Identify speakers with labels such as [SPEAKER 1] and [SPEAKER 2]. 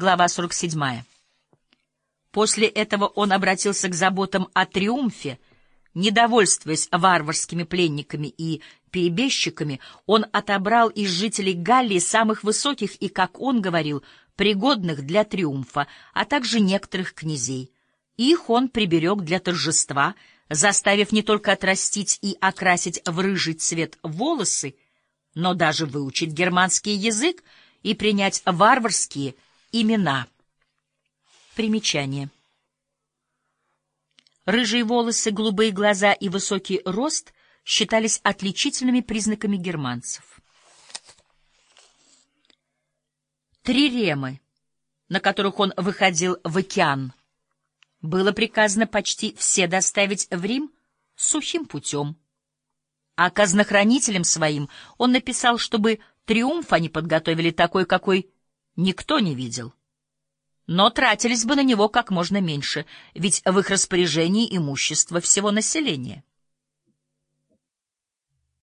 [SPEAKER 1] глава 47. После этого он обратился к заботам о триумфе, недовольствуясь варварскими пленниками и перебежчиками, он отобрал из жителей Галлии самых высоких и, как он говорил, пригодных для триумфа, а также некоторых князей. Их он приберег для торжества, заставив не только отрастить и окрасить в рыжий цвет волосы, но даже выучить германский язык и принять варварские имена. Примечание. Рыжие волосы, голубые глаза и высокий рост считались отличительными признаками германцев. Три ремы, на которых он выходил в океан, было приказано почти все доставить в Рим сухим путем. А казнохранителям своим он написал, чтобы триумф они подготовили такой, какой никто не видел. Но тратились бы на него как можно меньше, ведь в их распоряжении имущество всего населения.